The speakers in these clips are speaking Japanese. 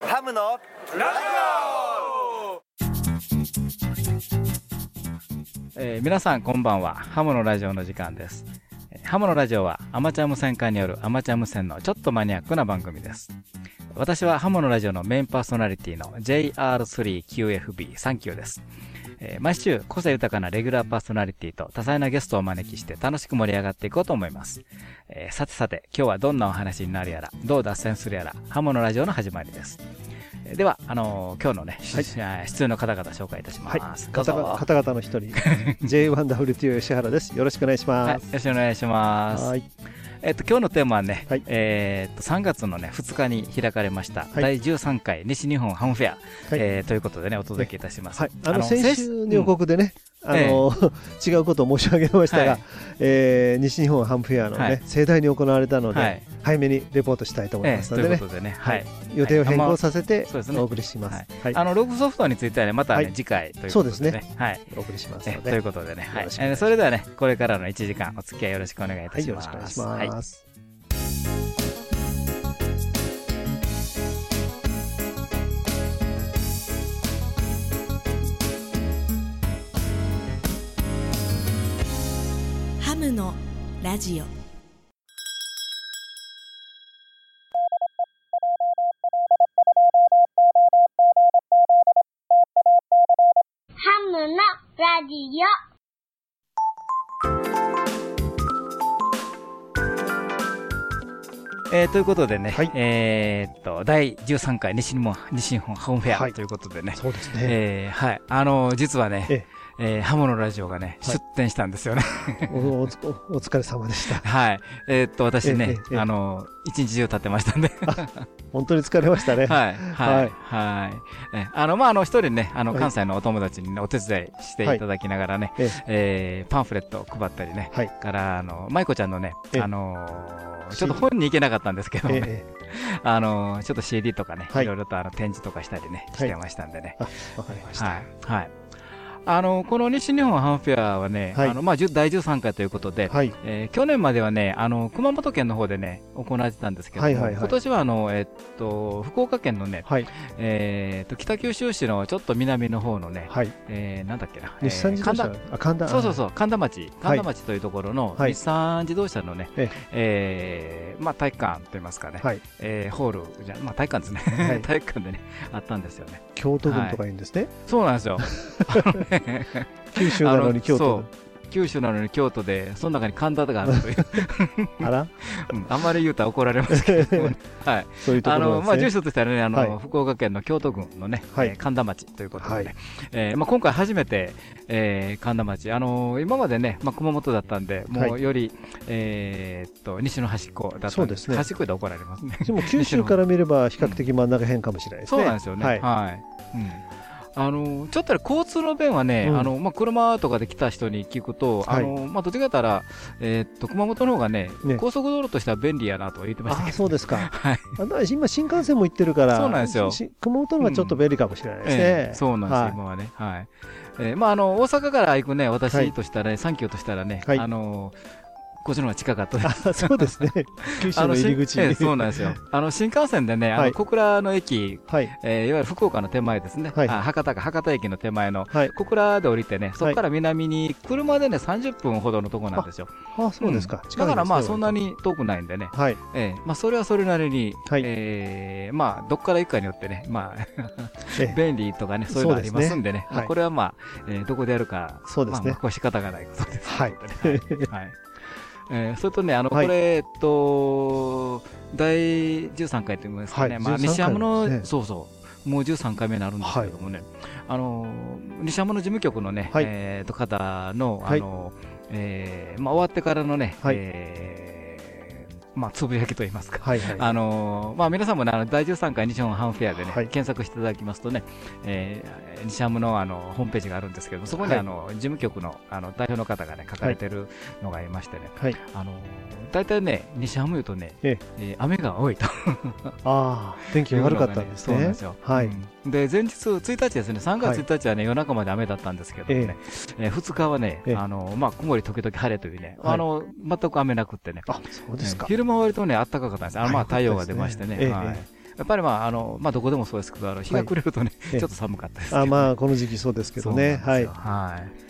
ハムのラジオえー皆さんこんばんは。ハムのラジオの時間です。ハムのラジオはアマチュア無線化によるアマチュア無線のちょっとマニアックな番組です。私はハムのラジオのメインパーソナリティの JR3QFB3 級です。えー毎週個性豊かなレギュラーパーソナリティと多彩なゲストをお招きして楽しく盛り上がっていこうと思います。えーさてさて、今日はどんなお話になるやら、どう脱線するやら、ハムのラジオの始まりです。えーでは、あのー今日のね、はい出演の方々紹介いたします。はい、方々方々の一人 J1WTO 吉原ですよろしくお願いしはい、よますろしくお願いします。はいえっと、今日のテーマはね、はい。えっと、3月のね、2日に開かれました、い。第13回西日本ハムフェア、はい。えーということでね、お届けいたします。はい、あの先週の予告でね、んあの 違うことを申し上げましたが、はい。えー西日本ハムフェアのね、はい。盛大に行われたので、はい。早めにレポートしたいと思いますのでね、ことでね、はい。予定を変更させてお送りします。あの、ログソフトについてはね、またね、はい。次回ということでね。ね。はい。お送りしますえので、ということでね、はい。えーそれではね、これからの1時間、お付き合いよろしくお願いいたはい、します。よろしくお願いしはい。ます。ハムのラジオ。ハムのラジオ。えーということでね、はい。えーっと、第13回西日本、西日本ハムフェアはい。ということでね、そうですね。えーはい。あの、実はね、ええーハムのラジオがね、はい出展したんですよね。おお疲れ様でした。はい。えーっと、私ねええ、ええあの、一日中立ってましたんで。本当に疲れましたね。はい。ははいい。はい。えあの、まあ、あの、一人ね、あの、はい関西のお友達にね、お手伝いしていただきながらね、ええーパンフレットを配ったりね、はいから、あの、舞子ちゃんのね、ええあのーちょっと本に行けなかったんですけどね、ええあのーちょっと CD とかね、はいいろいろとあの展示とかしたりね、はいしてましたんでね。あ、わかりました。はい。はい。あの、この西日本ハンフェアはね、はいあの、まあ、10第13回ということで、はい。えー去年まではね、あの、熊本県の方でね、行われてたんですけども、はいはいはい今年はあの、えっと、福岡県のね、はい。えーっと、北九州市のちょっと南の方のね、はい。えーなんだっけな、日産自動車えー神田。田そうそうそう、神田町、はい神田町というところのはい日産自動車のね、ええーまあ、体育館といいますかね、はい。えーホールじゃ、まあ、体育館ですね、はい 体育館でね、あったんですよね。京都軍とか言うんですね。そうなんですよ。九州なのに京あ都。九州なのに京都で、その中に神田があるという、あら？うんあんまり言うたら怒られますけどはい。そういうとこあの、まあ。住所としてはね、あの、はい福岡県の京都郡のね、はいえー神田町ということでね、はいえーまあ、今回初めて、えー神田町、あのー今までね、まあ、熊本だったんで、もはいうより、えーっと、西の端っこだったんそうですね端っこで怒られますね。でも九州から見れば比較的真ん中辺かもしれないですね。そうなんですよね。はい。はい。うんあのちょっとね交通の便はね、うん。あのまあ、車とかで来た人に聞くと、はい。あのまあ、どっちかったら、えーっと熊本の方がねね。高速道路としては便利やなと言ってましたあ、けど、そうですか。はい。今新幹線も行ってるから、そうなんですよ。し熊本の方がちょっと便利かもしれないですね。ええそうなんですよ、はい。今はね。はい。えーまあ、あの、大阪から行くね、はい私としたらね、3キロとしたらね、はい。あの、こっちの方が近かったです。あそうですね。九州の入り口しええそうなんですよ。あの、新幹線でね、あの、はい小倉の駅、はい。えーいわゆる福岡の手前ですね。はいあ博多か、博多駅の手前の、はい。小倉で降りてね、そこから南に車でね、30分ほどのとこなんですよ。あ、そうですか。だからまあ、そんな。に遠くないんでね。はい。ええまあ、それはそれなりに、はいえーまあ、どっから行くかによってね、まあ、ええ 便利とかね、そういうのありますんでね、これはまあ、えーどこでやるか、そうですねまあ、仕方がないことです。はい。はい。えーそれとね、あの、はい。これ、えっと、第13回といいますかね、はい。まあ、13回西山の、ね。そうそう、もう13回目になるんですけれどもね、あの、西山の事務局のね、はい。えーと、方の、あはい。の、えーまあ、終わってからのね、はい。えーまあ、つぶやきといいますか、はい。はい。あのーまあ、皆さんもね、あの第13回西本ハンフェアでね、はい検索していただきますとね、えー西ハムのあのホームページがあるんですけど、そこにはいあの、事務局のあの代表の方がね、書かれてるのがありましてね、はい。あのー大体ね、西ハム言うとね、ええー雨が多いと。ああ、天気が悪かったんですねそうなんですよ。。はい。うんで、前日1日ですね、3月1日はね、夜中まで雨だったんですけどもね、えー2日はね、ええあの、まあ、曇り時々晴れというね、はいあの、全く雨なくってね、あ、そうですか。昼間は割とね、暖かかったんです。あの、まあ、はい太陽が出ましてね。ええはいえやっぱりまあ、あの、まあ、どこでもそうですけど、あの、日が暮れるとね、ええちょっと寒かったですあまあ、この時期そうですけどね。はい。はい。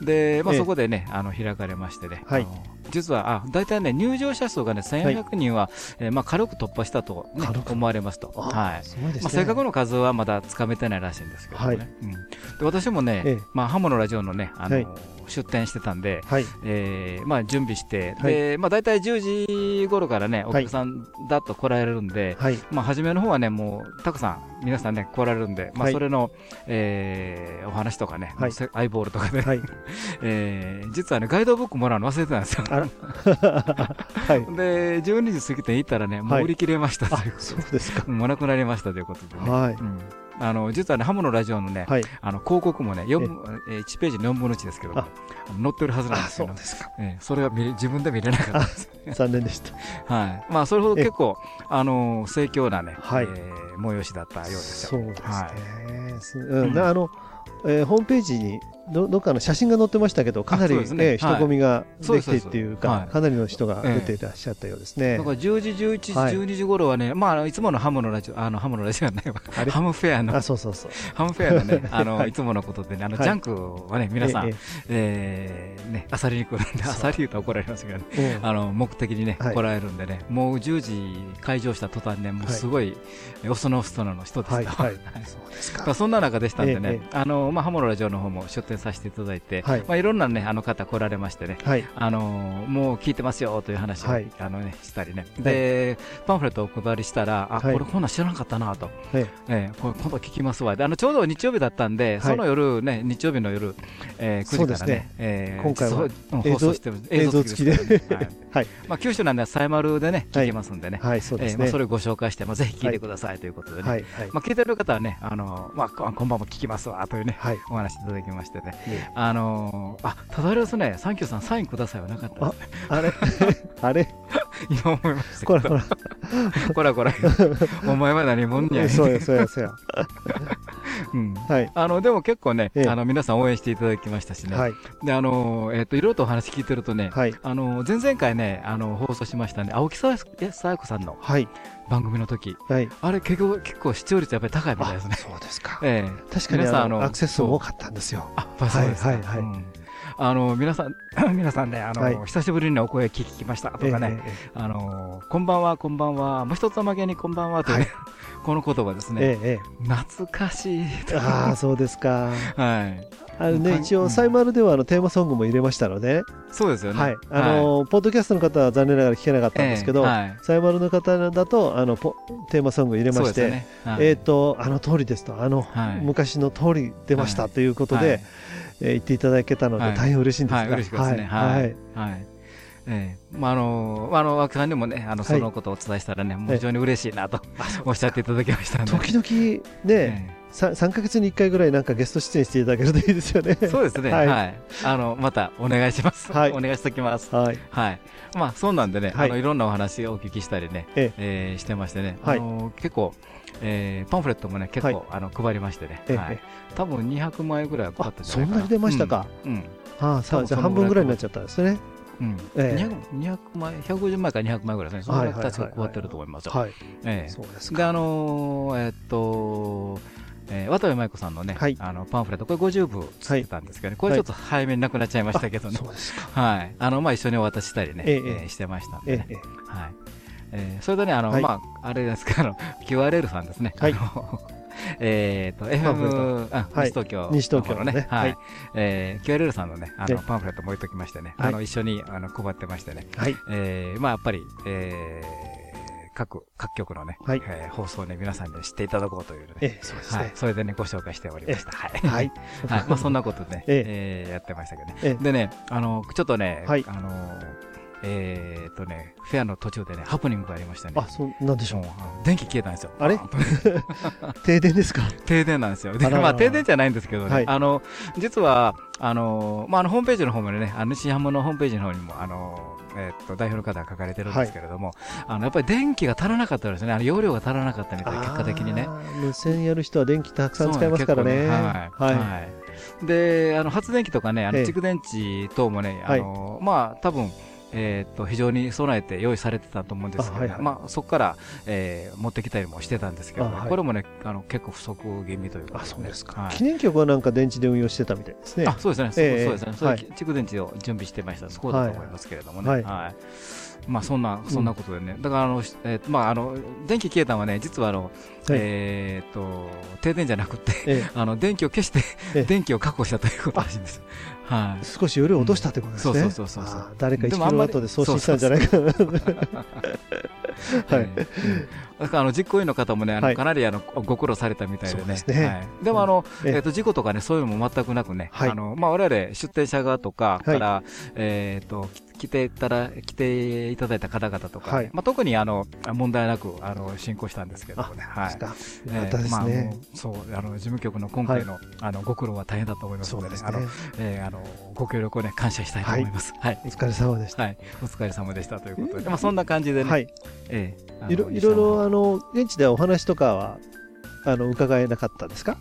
で、まあ、ええそこでね、あの、開かれましてね。はい実は、あ、大体ね、入場者数がね、1400人は、えーまあ、軽く突破したと、ね思われますと。あはい。すね。まあ、正確の数はまだつかめてないらしいんですけどね。はいうん、で私もね、ええまあ、ハモのラジオのね、あの、はい出展してたんで、はい。えーまあ、準備して、はいで、まあ、大体10時頃からね、お客さんだっと来られるんで、はい。まあ、初めの方はね、もう、たくさん、皆さんね、来られるんで、まあ、はいそれの、えーお話とかね、はいせアイボールとかね、はい。えー実はね、ガイドブックもらうの忘れてたんですよ。はい。で、12時過ぎて行ったらね、もう売り切れましたとあいう、そうですか。うんもうなくなりましたということでね。はいうんあの実はね、ハムのラジオのね、はい。あの広告もね、4えー1ページの4分の1ですけど、ああの載ってるはずなんあ、ですけど、そうですか。えーそれは見れ自分で見れなかったんです。残念でした。はい。まあ、それほどえ結構、あの盛況なね、はいえー催しだったようですよ。そうですはね。すうんなあの、えーホームページにどどっかの写真が載ってましたけど、かなりね。えー人混みができてっていうか、はい。かなりの人が出ていらっしゃったようですね。だ。から10時、11時、はい。12時頃はね、まああの、いつものハムのラジオ、あの、ハムのラジオじゃないハムフェアのあ、、そうそうそう。ハムフェアのね、あの、はい。いつものことでね、あの、はい。ジャンクはね、皆さん、ええーね、あさりに来るんで、あさり言うと怒られますけどね、あの、目的にね、はい。来られるんでね、もう10時開場した途端ね、もうはいすごい、おそのふそのの人でした。そうですか。まあそんな中でしたんでええね、あの、まあ、ハモのラジオの方も出展させていただいて、はいまあ、いろんなね、あの方来られましてね、はい。あのもう聞いてますよという話を、はいあのね、したりね。で、パンフレットをお配りしたら、あ、はいこれこんなん知らなかったなと。ええーこれ今度聞きますわ。で、あの、ちょうど日曜日だったんで、いその夜ね、日曜日の夜、えー、9時からねね、えー今回は放送してる映像付きではい はい。まあ、九州なんで、サイマルでね、はい聞けますんでね。はい、そうですね。えーまあ、それをご紹介して、まあ、ぜひ聞いてくださいということでね。はい、はい。まあ、聞いてる方はね、あのまあ、こ今晩も聞きますわというね、はい。お話いただきましてね。ねあのー、あ、ただですね、サンキューさん、サインくださいはなかったね。あれ？あれ？今思いました。こらこら。こらこら。お前は何者や。そうや、そうや、そうや。うん。はい。あの、でも結構ね、ええあの、皆さん応援していただきましたしね。はい。で、あのー、えっ、と、いろいろとお話聞いてるとね、はい。あのー、前々回ね、あの、放送しましたね、青木さや子さんのはい。番組の時、はい。あれ結構、結構視聴率やっぱり高いみたいですね。そうですか。ええ確かに皆さんあのアクセス数も多かったんですよ。あ、そうですか。はいはいはいうんあの、皆さん、皆さんね、あの、はい。久しぶりにお声聞きましたとかね、えあの、こんばんは、こんばんは、もう一つまげにこんばんはというね、はい。この言葉ですね、え懐かしい。えああ、そうですか。はい。あのね、うん一応、サイマルではあのテーマソングも入れましたので、そうですよね。はい。あの、ポッドキャストの方は残念ながら聞けなかったんですけどサイマルの方だと、あの、ポテーマソング入れまして、えっと、あの通りですと、あのはい、昔の通り出ましたということはい。で、えー言っていただけたので、はい大変嬉しいんですが、はい、嬉しかったですね。ははいい。はいはい。ええまあ、あの、あの、枠さんにもね、あの、はいそのことをお伝えしたらね、もう非常に嬉しいなとおっしゃっていただきました。時々ね、えさ3ヶ月に1回ぐらいなんかゲスト出演していただけるといいですよね。え そうですね。ははいい。あの、またお願いします。はいお願いしておきます。はい。はい。まあ、そうなんでね、はいあの、いろんなお話をお聞きしたりね、ええーしてましてね、はいあの、結構、えーパンフレットもね、結構、はいあの、配りましてね、ええはい。多分200枚ぐらいは配ったんじゃないかな。そんなに出ましたか？うん。うん。ああ、さあ、じゃあ半多分ぐらいになっちゃったんですね。うん。ええ200 200枚、150枚から200枚ぐらいですね。そのぐらい確か配ってると思いますよ。はい。ええそうですで、か。あのーえっと、えー渡部舞子さんのね、はいあの、パンフレット、これ50部つってたんですけどね、これちょっと早めになくなっちゃいましたけどね。そうですか。はい。あの、まあ、一緒にお渡ししたりね、えええーしてましたんでね。ええええはい。えーそれとね、あの、はいまあ、あれですか、あの、QRL さんですね。はいあの えっと、FM、あはい西東京西東京のねははいい。えー QRL さんのね、あえの、パンフレットも置いときましてね、はいあの、一緒に、あの、配ってましてね。はい。えーまあ、やっぱり、えー各、各局のね、はいえー放送をね、皆さんに知っていただこうというね。ええ、そうですはいね。。それでね、ご紹介しておりました。はい。はい。はい。まあ、そんなことでね、ええーやってましたけどね。ええでね、あの、ちょっとね、はいあの、えーっとね、フェアの途中でね、ハプニングがありましたね。あ、そう、なんでしょう。電気消えたんですよ。あれ？停電ですか？停電なんですよ。で、あららまあ、停電じゃないんですけどね、はいあの、実は、あの、まあ、あの、ホームページの方もね、あの、西ハムのホームページの方にも、あの、えーっと、代表の方が書かれてるんですけれども、あの、やっぱり電気が足らなかったですね。あの、容量が足らなかったみたいな、結果的にね。無線やる人は電気たくさん使いますからね。はい。ははいで、あの、発電機とかね、あの、ええ蓄電池等もね、あはいの、まあ、多分、えーっと、非常に備えて用意されてたと思うんですけど、あはいはい。まあ、そこから、えー持ってきたりもしてたんですけど、あはい。これもね、あの、結構不足気味というか、あ、そうですか。はい。記念局はなんか電池で運用してたみたいですね。あそうですね、そうええ。そうですね、そう蓄電池を準備してました、そうだと思いますけれどもね。はい。はい。まあそんな、そんなことでね、だからあの、えーまああの、電気消えたのはね、実はあの、えーっと、停電じゃなくて、ええ。あの、電気を消してええ、電気を確保したということらしいんです。はい。少し夜落としたってことですね。そうそうそうそうそう。誰か1キロワットで送信したんじゃないか。な。はい。だからあの実行委員の方もね、あのはい。かなりあのご苦労されたみたいでね。ですね。はい。でもあの、ええ。えっと事故とかね、そういうのも全くなくね、はい。あのまあ我々出店者側とかはい。から、えっと来ていただ来ていただいた方々とかね、はいまあ特にあの問題なくあの進行したんですけどもね。はいえかったですえまあもね。うそうあの事務局の今回の、あのご苦労は大変だと思いますので、あの。ええあのご協力をね感謝したいと思います。はい。お疲れ様でした。はい、お疲れ様でしたということで、まあそんな感じでね、はい。ええあのいろいろいろ、あの、現地ではお話とかは、あの、伺えなかったですか？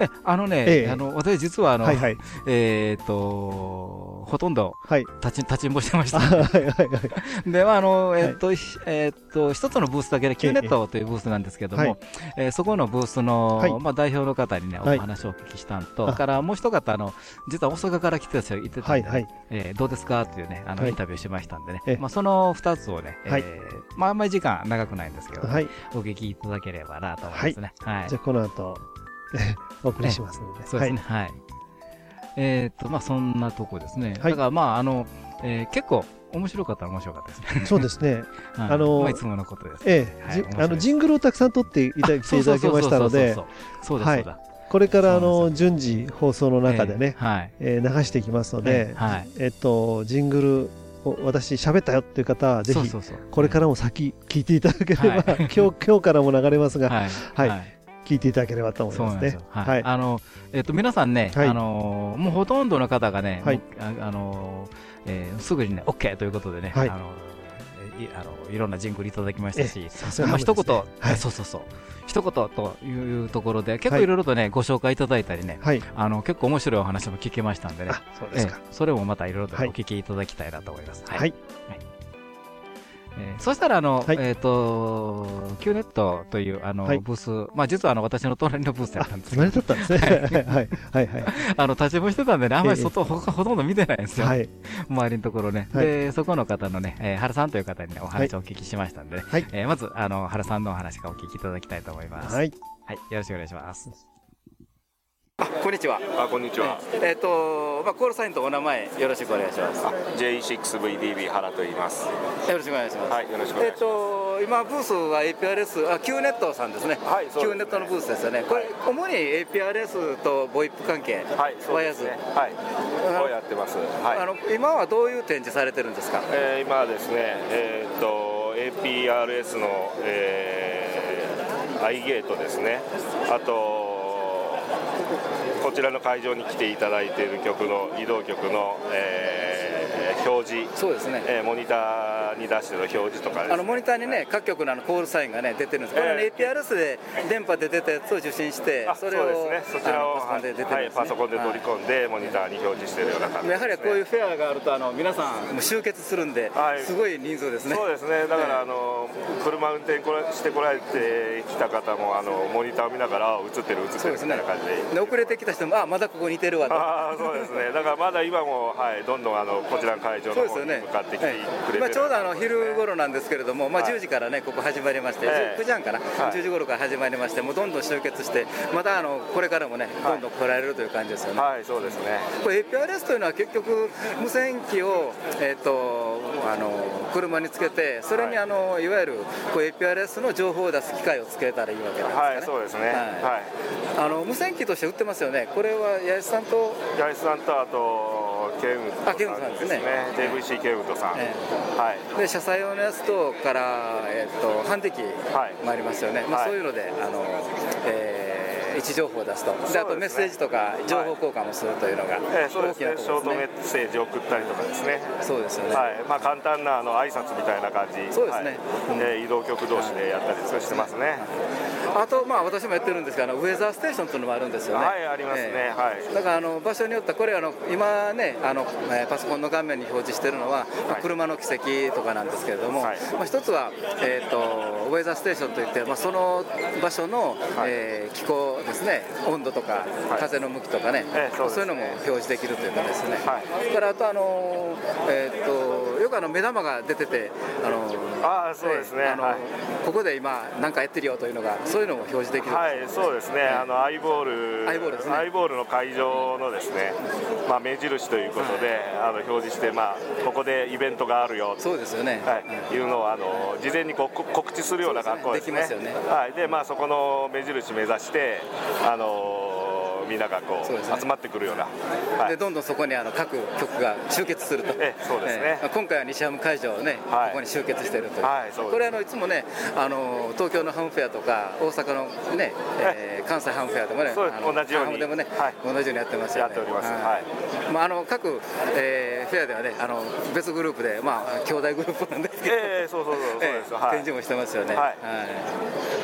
え、あのね、ええあの、私実はあの、はいはい。えっ、と、ほとんどはい。立ち、立ちんぼしてましあた。はいはいはい。で、まあ、あの、えっ、と、ひえっ、と、一つのブースだけで、キューネットというブースなんですけども、はいえーそこのブースの、はいまあ、代表の方にね、おはい話をお聞きしたんと、あそれからもう一方、あの、実は大阪から来てた人がいてたんで、はいはい。えーどうですか？っていうね、あの、はいインタビューしましたんでね、ええまあ、その二つをね、はいえーまあ、あんまり時間長くないんですけど、はい。お聞きいただければなと思いますね。はいじゃあ、この後、お送りしますので。そうですね。はい。えっと、まあ、そんなとこですね。はいだから、まあ、あの、えー結構、面白かったら面白かったですね。そうですね。はいあのーまあ、いつものことです。ええ、あの、ジングルをたくさん撮っていただきていただきましたのでそう、です、そ。これからあの順次放送の中でね、えーはい。えー流していきますので、はい。えっと、ジングルを私喋ったよっていう方は、ぜひ。これからも先聞いていただければ、はい今日、今日からも流れますが、はい。聞いていただければと思いますね。ははいい。。あの、えっと、皆さんね、はいあのー、もうほとんどの方がね、ああのー、えーすぐにね、OK ということでね、はいあのー、いあのいろんなジングルいただきましたしまあ、一言、はいそうそうそう、一言というところで、結はい構いろいろとね、ご紹介いただいたりね、はい。あの、結構面白いお話も聞けましたんでね、あ、そうですええか。それもまたいろいろとおはい聞きいただきたいなと思います。はい。えーそしたら、あの、はいえっ、と、キューネットという、あの、はいブース、まあ、実は、あの、私の隣のブースだったんですけど、隣だったんですね。はい。はい。はい。あの、立ちもしてたんでね、あんまりええ外、ほほとんど見てないんですよ。はい。周りのところね。はいで、そこの方のね、えー原さんという方にね、お話をお聞きしましたんでね、はい。えーまず、あの、原さんのお話からお聞きいただきたいと思います。。はいい。はい。よろしくお願いします。あ、こんにちは。あ、こんにちは。えっ、と、まあ、コールサインとお名前、よろしくお願いします。あ J6VDB 原と言います。よろしくお願いします。はい、よろしくお願えっ、いします。と、今、ブースは APRS、あ、キューネットさんですね。はいそうですねネットのブースですよね。これ、主に APRS とボイップ関係、はい、そうワイヤーね。はい。をやってます。はい。あの今はどういう展示されてるんですか？えー今はですね、えーっと APRS の、えー、アイゲートですね。あとこちらの会場に来ていただいている曲の移動曲の、えー表示。そうですね。えーモニターに出してる表示とかですねあのモニターにね、各局のあのコールサインがね出てるんです。これはね、え APRS で電波で出たやつを受信してあ、それをそうですね、そちらをパソコンで出てるんはい、ですね。パソコンで取り込んで、モニターに表示しているような感じです、ね、やはりこういうフェアがあるとあの皆さんもう集結するんで、はいすごい人数ですね。そうですね、だから、ええあの車運転こらしてこられてきた方もあのモニターを見ながらあ映ってる映ってるみたいな感じで。で遅れてきた人もあまだここ似てるわと。ああそうですね。だからまだ今もはいどんどんあのこちらの会場の方に向かってきてくれてる、まあ、ちょうどあの昼頃なんですけれども、まあ、はい10時からね、ここ始まりまして、ええ。9時半かな、はい。10時頃から始まりまして、もうどんどん集結して、またあのこれからもね、どんどん来られるという感じですよね。はいそうですね。これ APRS というのは結局無線機を、えっとあの車につけてそれにあの、い、わゆるこう APRS の情報を出す機械をつけたらいいわけなんですかね、はいそうですね。はい。はい。あの無線機として売ってますよね。これは八重さんと、八重さんとあとケンウッドあケンウッドさんですね。JVC ケンウッドさん。えはい。で車載用のやつとから、えっとハンディ機はい。もありますよね、まあ、はい。そういうのであの、えー位置情報を出すと。であとメッセージとか情報交換もするというのがえーそうですね。大きなとショートメッセージを送ったりとかですね。そうですよね、はい、まあ簡単なあの挨拶みたいな感じ。そうですね。はい。えー移動局同士でやったりとかしてますね。あと、まあ、私もやってるんですが、あのウェザーステーションというのもあるんですよね。はいありますね。はい。だからあの場所によっては、これあの、今ねあの、えーパソコンの画面に表示しているのは、まあはい。車の軌跡とかなんですけれども、はい。まあ、一つは、えー、とウェザーステーションといって、まあ、その場所の、はい。えー気候ですね、温度とか、はい。風の向きとかね、ええそういうのも表示できるというかですね、はい。それからあと、あのえー、とよくあの目玉が出てて、あのああそうですね。あのはい。ここで今、なんかやってるよというのが、そういうのも表示できる、はい、そうですね、あのアイボール、アイボールですね。アイボールの会場のですね、まあ、目印ということで、あの表示して、まあ、ここでイベントがあるよそうですよね。はい、いうのをあの事前にこ告知するような学校ですね。できますよはい、で、まあ、そこの目印目指して、あのみんながこうそうですね。集まってくるような。はい。でどんどんそこにあの各局が集結すると、ええそうですね。ええ。今回は西ハム会場をね、はい。ここに集結しているという、はいそうです。これあのいつもねあの、東京のハムフェアとか、大阪のね、えー関西ハムフェアでもね、そうです。あの同じように。ハムでもね、はい。同じようにやってますよね。やっております。はい。まあ、あの各、えーフェアではね、あの別グループで、まあ、兄弟グループなんですけど、ええそうそうそうそうです。ええはい。展示もしてますよね。はい。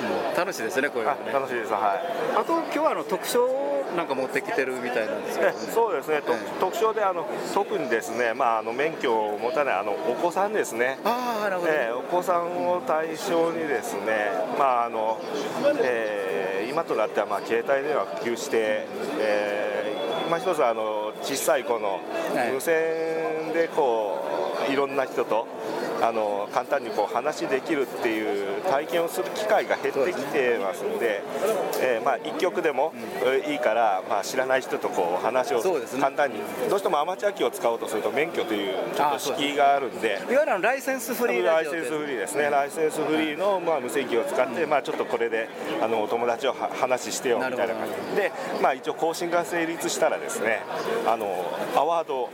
もう楽しいですね、こういうのあね。楽しいです、はい。あと今日はあの特賞なんか持ってきてるみたいなんですけど、えね、そうですね、とええ特徴であの特にですね、まあ、あの免許を持たないあのお子さんですね。ああ、なるほど。えーお子さんを対象にですね、まああのえー今となってはまあ携帯電話普及して、えー今一つあの小さい子のはい無線でこういろんな人とあの簡単にこう話できるっていう体験をする機会が減ってきてますんで、えーまあ一曲でもえーいいから、まあ知らない人とこう話を簡単に、どうしてもアマチュア機を使おうとすると免許というちょっと敷居があるんで。いわゆるライセンスフリーライセンスフリーですね、ライセンスフリーの、まあ、無線機を使って、まあ、ちょっとこれであのお友達をは話してよみたいな感じで、まあ、一応更新が成立したらですねあのアワード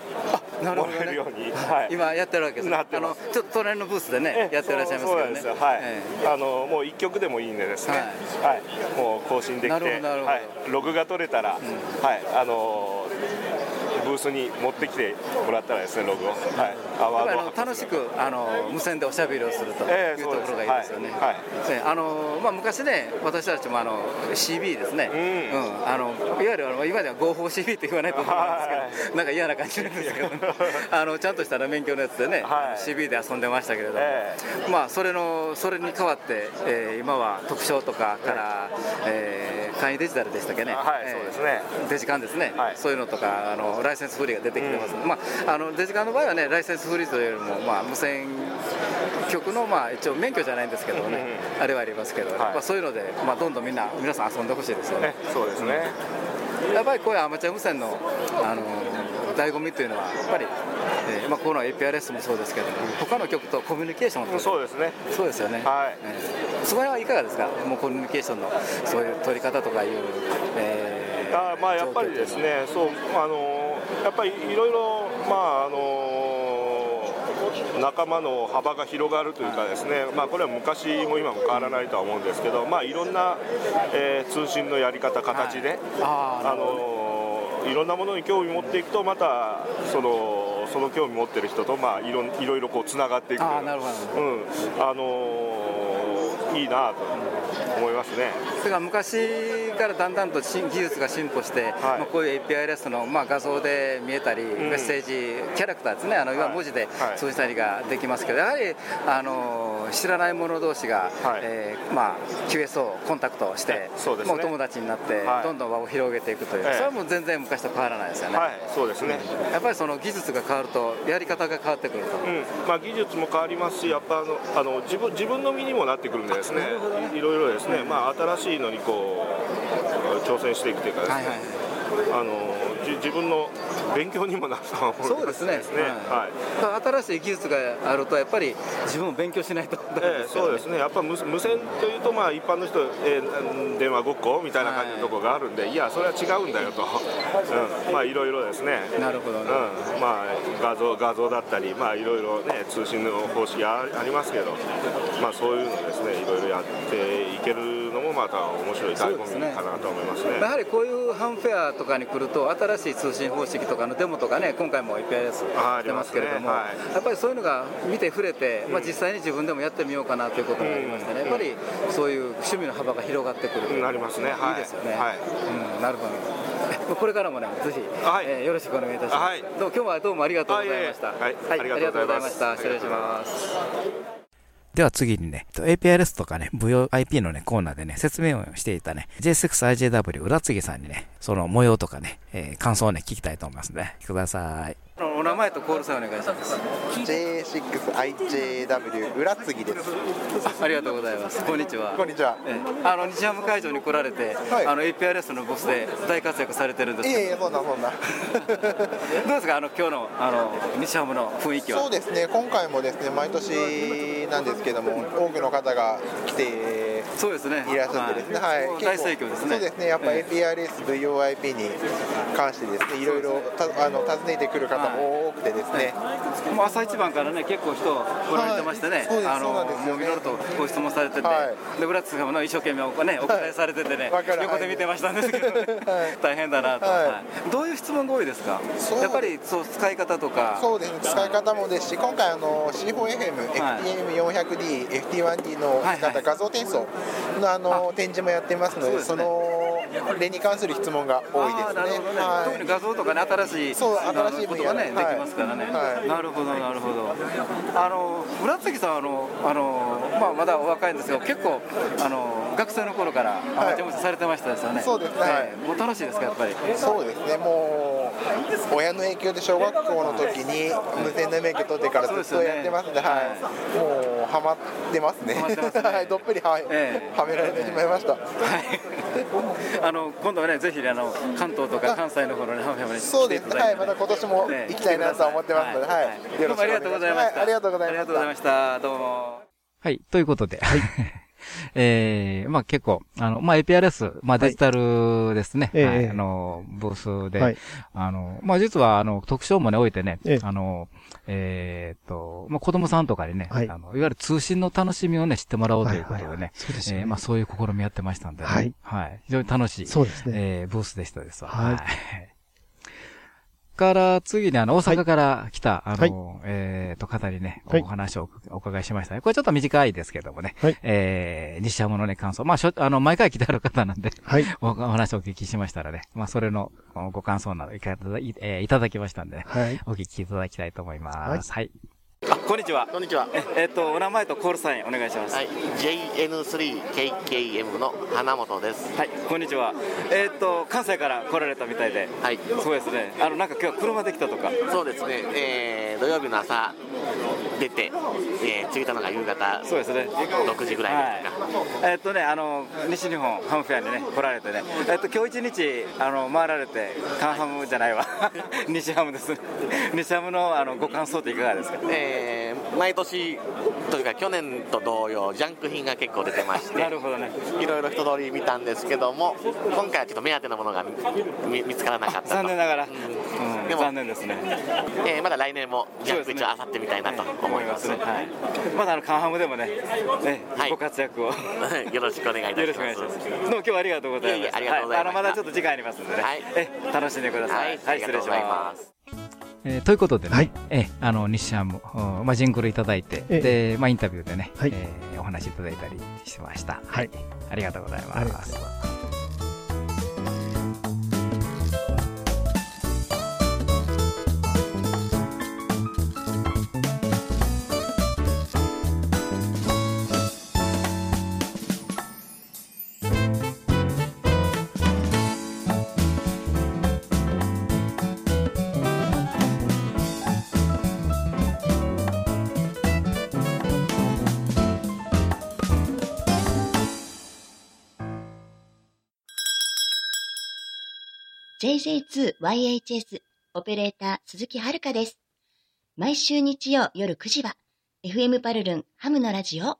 なるほどね。らえるように、はい今やってるわけです。なってあのちょっと隣のブースでねえやってらっしゃいますけどね。そうそうなんです。よはい、えあのもう一曲でもいいんでですね、はい。もう更新できて、はい、ログが取れたら、はい。あのブースに持ってきてもらったらですねログを、はい、アワード。楽しくあの無線でおしゃべりをするというところがいいですよね。はいはい。ねあのまあ昔ね私たちもあの CB ですね。うん。あのいわゆるあの今では合法 CB って言わないと思うんですけど、なんか嫌な感じなんですけど、あのちゃんとした免許のやつでね、はい。CB で遊んでましたけれども、えまあそれのそれに代わって、えー今は特徴とかから、えー簡易デジタルでしたっけね。はいえーそうですね。デジカンですね、はい。そういうのとかあのライセンスフリーが出てきてます、まあ、あのデジカンの場合はねライセンスフリーというよりも、まあ、無線局の、まあ、一応免許じゃないんですけどね、あれはありますけど、はい。まあ、そういうので、まあ、どんどんみんな皆さん遊んでほしいですよね。えそうですね、やっぱりこういうアマチュア無線のあの醍醐味というのはやっぱり、えーまあ、この APRS もそうですけど他の局とコミュニケーションをそうですね。そうですよね、はい。えーそれはいかがですか？もうコミュニケーションのそういう取り方とかいう、えーあまあやっぱりですね、そうあのやっぱりいろいろまああの仲間の幅が広がるというかですね、まあこれは昔も今も変わらないとは思うんですけど、まあいろんな、えー通信のやり方形で、あーあのいろんなものに興味持っていくとまたそのその興味持ってる人とまあいろんいろいろこうつながっていく。あーなるほど。うん。あのいいなと思いますね。それから昔からだんだんと新技術が進歩して、まあ、こういう API の、まあ、画像で見えたり、メッセージキャラクターですね。あの、はい。今文字ではい。通じたりができますけどやはりあの知らない者同士が、はい。えーまあ、QS をコンタクトしてえ、そうですね。まあお友達になって、はい。どんどん輪を広げていくという、ええ。それはもう全然昔と変わらないですよね、はい、そうですね。やっぱりその技術が変わるとやり方が変わってくると、うん。まあ、技術も変わりますし、やっぱあのあの自分自分の身にもなってくるんでですね、いいろいろですね、ね。まあ、新しいのにこう挑戦していくというかですね、はいはいはい。あのじ自分の勉強にもなるとは思いますそうですね、はい。はい新しい技術があると、やっぱり自分も勉強しないとダメええですからねそうですね、やっぱ無無線というと、まあ、一般の人、えー電話ごっこ？みたいな感じのところがあるんで、い、や、それは違うんだよと、うん、まあいろいろですね、なるほどね。うん。まあ、画像画像だったり、まあ、いろいろね、通信の方式あありますけど、まあ、そういうのですね、いろいろやっていけるのももまた面白い醍醐味かなと思いますね。やはりこういうハンフェアとかに来ると、新しい通信方式とかのデモとかね、今回も IPS してますけれども、やっぱりそういうのが見て触れて、まあ、実際に自分でもやってみようかなということになりましてね、やっぱりそういう趣味の幅が広がってくるなりますね、い。いですよね。はい。うん、なるほど。これからもね、ぜひ、はい。えー、よろしくお願いいたします。はい、どう今日はどうもありがとうございました。はい、はい、ありがとうございました。失礼します。では次にね、APRS とかね、VoIP のね、コーナーでね、説明をしていたね、J6IJW 浦次さんにね、その模様とかね、えー、感想をね、聞きたいと思いますね。ください。お名前とコールさんお願いします。J6IJW 浦次です。ありがとうございます。こんにちは。こんにちは、えあの日ハム会場に来られて、はい、あの APRS のボスで大活躍されてるんです。いえいえそんなそんな。どうですか？あの今日のあの日ハムの雰囲気は？そうですね。今回もですね毎年なんですけども多くの方が来てそうですね。いらっしゃってですね、はい、大盛況ですね。そうですね。やっぱ APRS、VOIP に関してですね。いろいろたあの訪ねてくる方も多くてですね、もう朝一番からね結構人来られてましてね、あのもういろいろとご質問されてて、でブラッツ様の一生懸命お,、ね、お答えされててね、横で見てましたんですけど、大変だなと、どういう質問が多いですか？やっぱりそう使い方とか。そうですね。使い方もですし今回あの C4FM、FTM400D、FT1D の使った画像転送のあの展示もやってますのでそのこれに関する質問が多いですね。はい、特に画像とかね新しいそう新しいことがね、できますからね。はい、なるほどなるほど。あの村崎さんあのあのまあまだお若いんですけど結構あの学生の頃からアマチュアされてましたですよね。そうですね。はい、もう楽しいですかやっぱり。そうですねもう親の影響で小学校の時に無線の免許取ってからずっとやってますんで、はい、もうハマってますね。はい、どっぷりは、えはめられてしまいました。はい。あの今度はねぜひあの関東とか関西の方のねそうですねはいまた今年も行きたいなと思ってますので、はい、よろしくお願いします。ありがとうございました。ありがとうございました。どうも。はい、ということで、はい。ええー、まあ結構、あの、まあ APRS、まあデジタルですね。はい、はい、あの、ブースで、はい、あの、まあ実は、あの、特徴もね、置いてね、あの、えー、っと、まあ、子供さんとかにね、はい、あの、いわゆる通信の楽しみをね、知ってもらおうということでね、はいはいはい、そうですね、えー、まあ、そういう試みやってましたんで、ね、はい。はい。非常に楽しい、そうですね。えー、ブースでしたですわ。はい。から次にあの、大阪から来た、あの、えっと、方にね、お話をお伺いしました。ね。これちょっと短いですけどもね、はい、えー、西山のね、感想。まあ、しょ、あの、毎回来てある方なんで、はい、お話をお聞きしましたらね、まあ、それのご感想などいただい,、えー、いただきましたんで、はい、お聞きいただきたいと思います。はい。あ、こんにちは。こんにちは。え、えっと、お名前とコールサインお願いします。はい、JN3KKM の花本です。はい、こんにちは。えっと、関西から来られたみたいで。はい。そうですね。あの、なんか今日は車できたとか。そうですね。えー、土曜日の朝出て、えー、着いたのが夕方。そうですね。6時ぐらいですか。はい、えっとね、あの、西日本ハムフェアにね、来られてね。えっと、今日一日、あの、回られて、カンハムじゃないわ。西ハムです。西ハムの、あの、ご感想っていかがですか？えーえー、毎年というか去年と同様ジャンク品が結構出てましてなるほどね。いろいろ人通り見たんですけども今回はちょっと目当てのものが見つからなかった残念ながら、うん、でも残念ですね、えー、まだ来年もジャンク一応あさってみたいなと思います。ね、はい、まだあのカンハムでもねね、はい、ご活躍を。よろしくお願いいたします。どうも今日はありがとうございます。ありがとうございます、はい、まだちょっと時間ありますんでね、はい、え楽しんでください、はい、失礼しますえー、ということでね、はい、えあの西山も、まあ、ジングルいただいて、でまあ、インタビューでね、はい、えー、お話いただいたりしました。はい、ありがとうございます。JJ2YHS オペレーター鈴木遥です。毎週日曜夜9時は FM パルルンハムのラジオ。ハ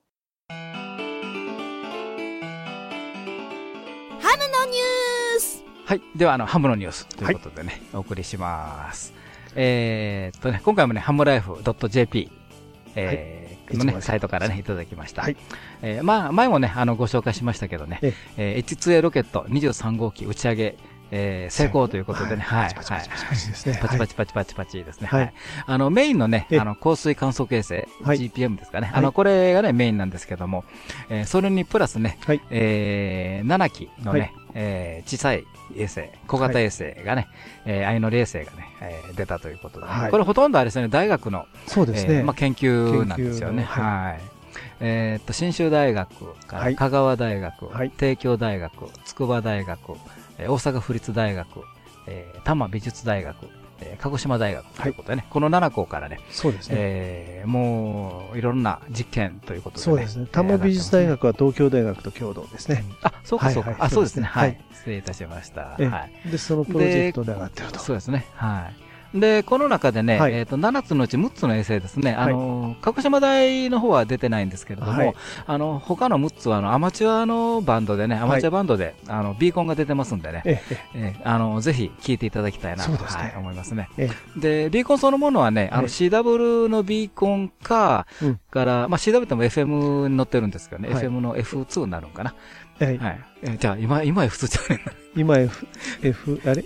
ムのニュースはい。では、あの、ハムのニュースということでね、はい、お送りします。えー、っとね、今回もね、ハムライフ .jp、えー、はいのね、サイトからね、いただきました。はい。えー、まあ、前もね、あの、ご紹介しましたけどね、ええー、H2A ロケット23号機打ち上げ、えー、成功ということでね、はい。パチパチパチパチですね。パチパチパチパチパチですね。はい。あの、メインのね、あの、降水観測衛星、GPM ですかね。あの、これがね、メインなんですけども、えー、それにプラスね、はい、えー、7機のね、えー、小さい衛星、小型衛星がね、えー、相乗り衛星がね、えー、出たということで、これほとんどあれですね、大学の、そうですね。まあ、研究なんですよね。はい。えっと、信州大学から、香川大学、帝京大学、筑波大学、大阪府立大学、えー、多摩美術大学、えー、鹿児島大学ということでね、はい、この7校からね、そうですね。えー、もう、いろんな実験ということで、ね、そうですね。多摩美術大学は東京大学と共同ですね。あ、そうかそうか。あ、そうですね。はい。失礼いたしました。はい。で、そのプロジェクトで上がってると。そうですね。はい。で、この中でね、はい、えっ、ー、と、7つのうち6つの衛星ですね、あの、はい、鹿児島大の方は出てないんですけれども、はい、あの、他の6つは、あの、アマチュアのバンドでね、アマチュアバンドで、あの、ビーコンが出てますんでね、ええ。あの、ぜひ聴いていただきたいなと、ね、はい、思いますね。で、ビーコンそのものはね、あの、CW のビーコンか、から、まあ、CW っても FM に載ってるんですけどね、FM の F2 になるんかな。はい。はい。じゃあ、今、今 F2 じゃね今 F、F、あれ？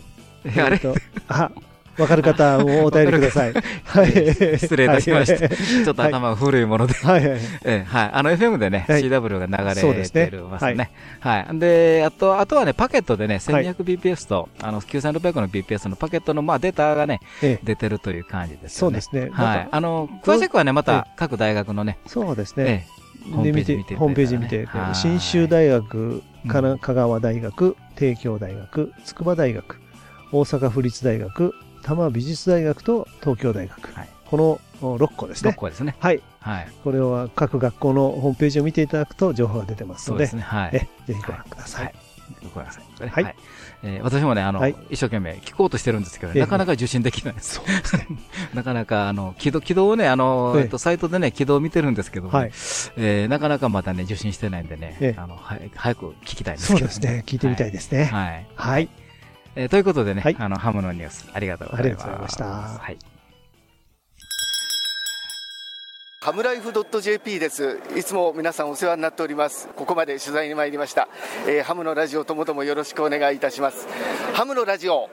あれ？あ、わかる方もお便りください。はい。失礼いたしました。ちょっと頭が古いもので。はいはい。えはい。あの FM でね、CW が流れてるますね。はい。で、あと、あとはね、パケットでね、1200bps と、あの、9600の bps のパケットの、まあ、データがね、出てるという感じですそうですね。はい。あの、詳しくはね、また各大学のね。そうですね。ホームページ見て。ホームページ見て。信州大学、香川大学、帝京大学、筑波大学、大阪府立大学、多摩美術大学と東京大学、はい、この6個ですね。6個ですね。はい。はい、これは各学校のホームページを見ていただくと情報が出てますので、ですね。はい、ぜひご覧ください。はい、ご覧ください。はい。はいえー、私もね、あの、はい、一生懸命聞こうとしてるんですけど、ね、なかなか受信できないです。そうですね。なかなか、あの、起動、起動をね、あの、えっと、サイトでね、起動を見てるんですけど、はい、えー、なかなかまだね、受信してないんでね、あの、は早く聞きたいですけど、そうですね。聞いてみたいですね。はい。はいえー、ということでね、はい、あの、ハムのニュース、ありがとうございます。ありがとうございました。はい。ハムライフ .jp です。いつも皆さんお世話になっております。ここまで取材に参りました。えー、ハムのラジオともどもよろしくお願いいたします。ハムのラジオ。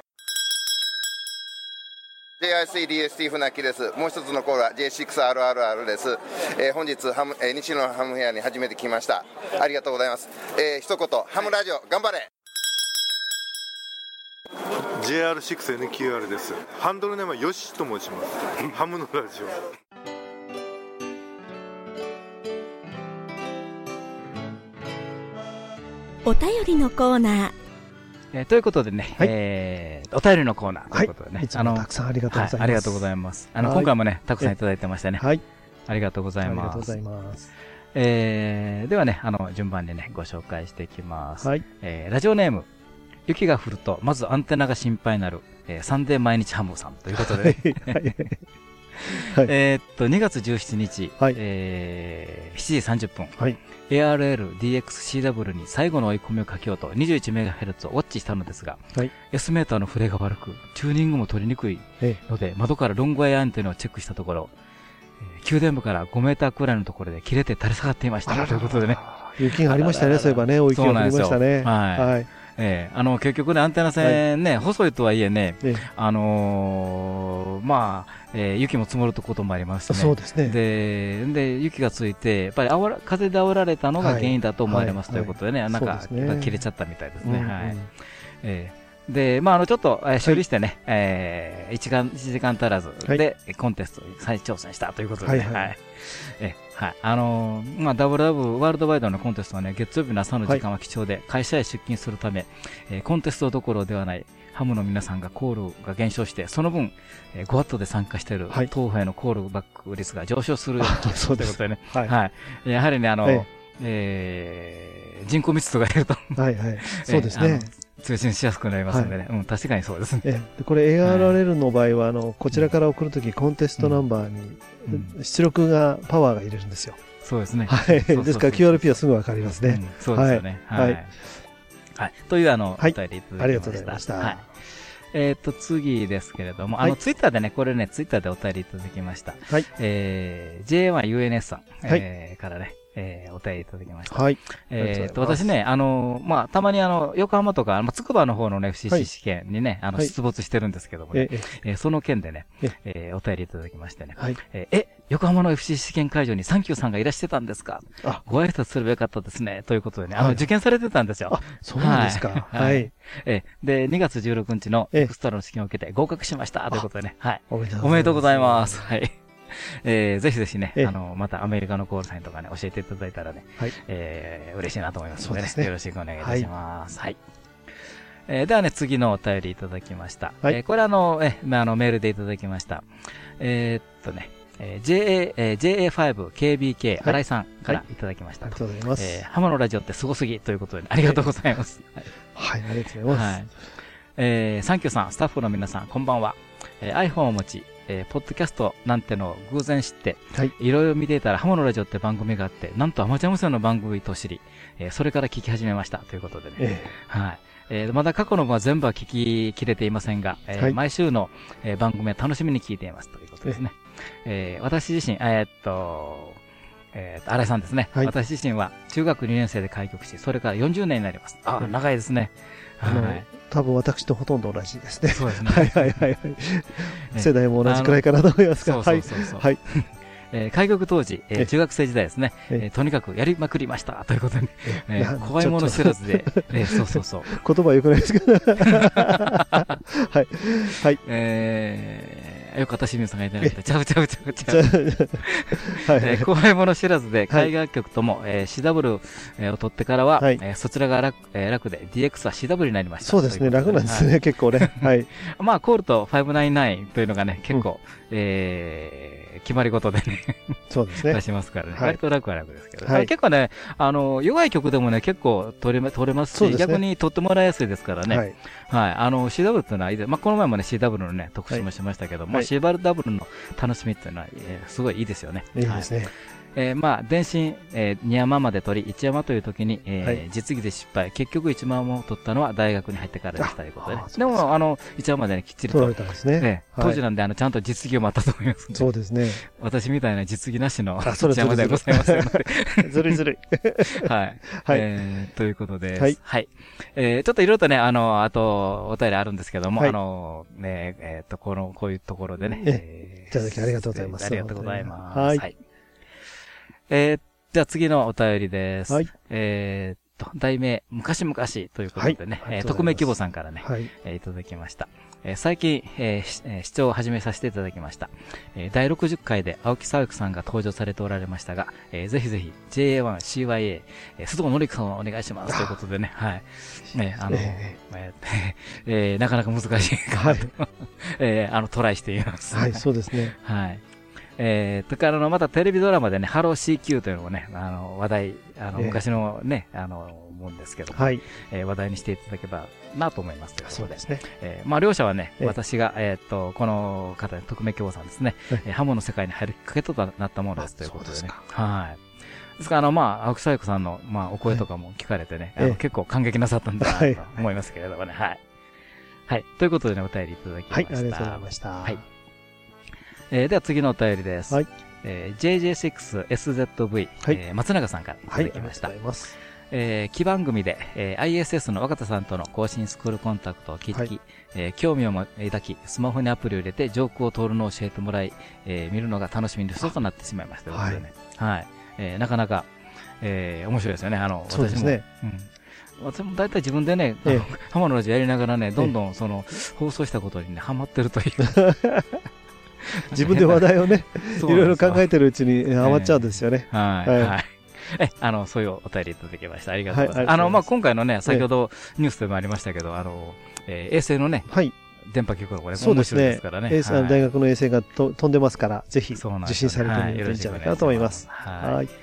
JICDST 船木です。もう一つのコーラ J6RRR です。えー、本日ハム、えー、西野ハムヘアに初めて来ました。ありがとうございます。えー、一言、ハムラジオ、頑張れ JR6NQR ですハンドルネームはヨシと申しますハムのラジオお便りのコーナーえー、ということでね、はい、えー、お便りのコーナーということでね、はい、あの、たくさんありがとうございます。はい、ありがとうございます。あの、今回もね、たくさんいただいてましてね。はい。ありがとうございます。ありがとうございます。えー、ではね、あの、順番にね、ご紹介していきます。はい。えー、ラジオネーム、雪が降ると、まずアンテナが心配になる、えー、サンデー毎日ハムさんということで、ね、はい、えっと、2月17日、はい、えー、7時30分、はい、 ARRL-DXCW に最後の追い込みをかけようと 21MHz をウォッチしたのですが、はい、S メーターの振れが悪く、チューニングも取りにくいので、窓からロングワイアンテナをチェックしたところ、えー、宮殿部から5メーターくらいのところで切れて垂れ下がっていました。ということでね。雪がありましたね、そういえばね、大雪が降りましたね。はい。はいええ。ー、あの結局ね、アンテナ線ね、はい、細いとはいえね、ええ、あのー、まあ、えー、雪も積もることもありますね。そうですね。で、で雪がついて、やっぱりあわら風で煽られたのが原因だと思われます、はい、ということでね、はい、なんか、ね、切れちゃったみたいですね。うんうん、はい。えーで、まあ、あの、ちょっと、えー、処理してね、はい、えー、1時間、1時間足らずで、はい、コンテストに再挑戦したということで、はい、はいはい、えはい。あのー、まあ、ダブルダブワールドワイドのコンテストはね、月曜日の朝の時間は貴重で、会社へ出勤するため、えー、コンテストどころではない、ハムの皆さんがコールが減少して、その分、えー、5ワットで参加している、はい、東方へのコールバック率が上昇する そうということでね。はい。はい。やはりね、あの、ええー、人口密度が減ると。はいはい。そうですね。通信しやすくなりますのでね、はい、うん、確かにそうですね。えこれ ARRL の場合は、あの、こちらから送るとき、コンテストナンバーに、出力が、パワーが入れるんですよ。そうですね。はい。ですから QRP はすぐわかりますね。そうですよね。はい。はい。という、あの、はい、お便りいただきました。ありがとうございました。はい。えっ、と、次ですけれども、あの、ツイッターでね、これね、ツイッターでお便りいただきました。はい。えー、J1UNS さん、えー、からね、えー、お便りいただきました。はい。えっと、私ね、あの、まあ、たまにあの、横浜とか、まあ、つくばの方のね、FCC 試験にね、あの、出没してるんですけどもね、えその件でね、えお便りいただきましてね、はい。え、横浜の FCC 試験会場にサンキューさんがいらしてたんですか？あ、ご挨拶すればよかったですね。ということでね、あの、受験されてたんですよ。あ、そうなんですか。はい。え、で、2月16日のエクストラの試験を受けて合格しました。ということでね、はい。おめでとうございます。はい。えー、ぜひぜひね、あの、またアメリカのコールサインとかね、教えていただいたらね、はい、えー、嬉しいなと思いますのでね、でねよろしくお願いいたします。はい、えー、ではね、次のお便りいただきました。はい、えー、これあの、えあの、メールでいただきました。えー、っとね、えー、JA、えー、JA5KBK、新井さんからいただきました、はい、ありがとうございます。えー、ハモのラジオってすごすぎということで、ね、ありがとうございます。はい、はい、ありがとうございます。はい。えー、サンキューさん、スタッフの皆さん、こんばんは。えー、iPhone を持ち、えー、ポッドキャストなんてのを偶然知って、はい。いろいろ見ていたら、ハモのラジオって番組があって、なんとアマチュア無線の番組と知り、えー、それから聞き始めましたということでね。えー、はい。えー、まだ過去の分は全部は聞ききれていませんが、えー、はい、毎週の、えー、番組は楽しみに聞いていますということですね。えー、私自身、えー、っと、えー、新井さんですね、はい。私自身は中学2年生で開局し、それから40年になります。あ、長いですね。はい。多分私とほとんど同じですね。そうですね。はいはいはいはい。世代も同じくらいかなと思いますが。はい。はい。えー、開局当時、えー、中学生時代ですね、えー、とにかくやりまくりましたということで、えー、怖いもの知らずで、えー、そうそうそう。言葉よくないですか はい。はい。えーよく私、清水さんが言ってなかった。ちゃうちゃうちゃうちゃう。はい。怖いもの知らずで、海外局とも、えー、CW を取ってからは、はい、えー、そちらが楽,、えー、楽で、DX は CW になりました。そうですね、楽なんですね、結構ね。はい。まあ、コールと599というのがね、結構、えー、決まり事でねそうですね。出しますからね。割と楽は楽ですけど。はい、結構ね、あの、弱い曲でもね、結構取れ取れますし、逆に取ってもらいやすいですからね。はい。はい。あの、CW っていうのは、まあ、この前もね、CW のね、特集もしましたけど、まあ、CW の楽しみっていうのは、えすごいいいですよね。いいですね。えー、まあ、電信、えー、2山まで取り、1山という時に、えー、はい、実技で失敗。結局1山も取ったのは大学に入ってからでしたということで、ね、でも、あの、1山まで、ね、きっちりと。取られたんですね。ね当時なんで、あの、ちゃんと実技を待ったと思います、そうですね。私みたいな実技なしの1山でございますので。ずるいずるい。はい。はい。えー、ということで、はい。はい。えー、ちょっといろいろとね、あの、あと、お便りあるんですけども、はい、あの、ね、えっ、と、この、こういうところでね。えー、いただきありがとうございます。ありがとうございます。はい。はいえー、じゃあ次のお便りです。はい。えー、と、題名、昔々ということでね、はい、えー、匿名希望さんからね、はい、えー、いただきました。えー、最近、えー、視聴を始めさせていただきました。えー、第60回で青木沢育さんが登場されておられましたが、えー、ぜひぜひ JA1CYA、えー、須藤紀之さんをお願いしますということでね、はい。えー、あの、えー、えー、なかなか難しいかなと、はい、えー、あの、トライしています。はい、そうですね。はい。えー、とからの、またテレビドラマでね、ハロー CQ というのをね、あの、話題、あの、昔のね、あの、もんですけどはい。えー、話題にしていただけばなと思いますそうですね。えー、まあ、両者はね、私が、えっと、この方、匿名教さんですね、えハモの世界に入るきっかけとなったものですということでね。はい。ですから、あの、まあ、青木さや子さんの、まあ、お声とかも聞かれてね、あの結構感激なさったんだなと思いますけれどもね、はい。はい。ということでね、お便りいただきました。はい、ありがとうございました。はい。えー、では次のお便りです。はい。えー、JJ6SZV、はいえー、松永さんからいただきました。はい、ありがとうございます。えー、基番組で、えー、ISS の若田さんとの更新スクールコンタクトを聞き、はい、えー、興味を抱き、スマホにアプリを入れて上空を通るのを教えてもらい、えー、見るのが楽しみの一つとなってしまいました。はい。はい。えー、なかなか、えー、面白いですよね。あの、そうですね。うん。私も大体自分でね、ええ、浜のラジオやりながらね、どんどんその、放送したことにね、ハマってるという。自分で話題をね、いろいろ考えてるうちにハマっちゃうんですよね。はい。はい。え、あの、そういうお便りいただきました。ありがとうございます。あの、まあ、今回のね、先ほどニュースでもありましたけど、あの、え衛星のね、はい。電波局がこれ、そうですね。からね。大学の衛星がと飛んでますから、ぜひ受信されてみいいんじゃないかなと思います。はい。